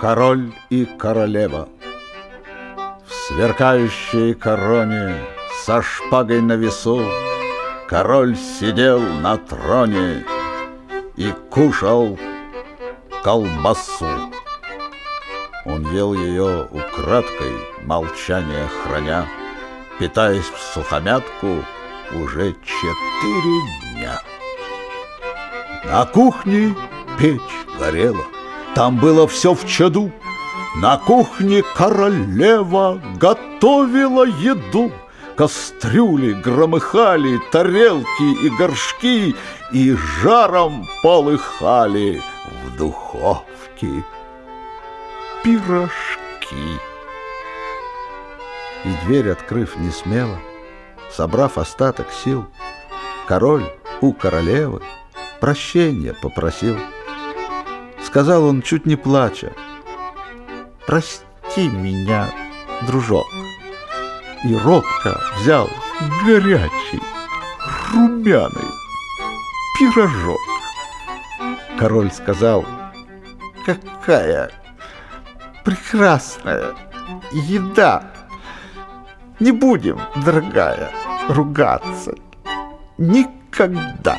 Король и королева В сверкающей короне Со шпагой на весу Король сидел на троне И кушал колбасу. Он ел ее украдкой, молчание храня, Питаясь в сухомятку уже четыре дня. На кухне печь горела, там было все в чаду. На кухне королева готовила еду. Кастрюли громыхали, тарелки и горшки И жаром полыхали в духовке пирожки. И дверь, открыв не смело, собрав остаток сил, Король у королевы прощения попросил. Сказал он, чуть не плача, «Прости меня, дружок». И робко взял горячий, румяный пирожок. Король сказал, «Какая прекрасная еда! Не будем, дорогая, ругаться никогда!»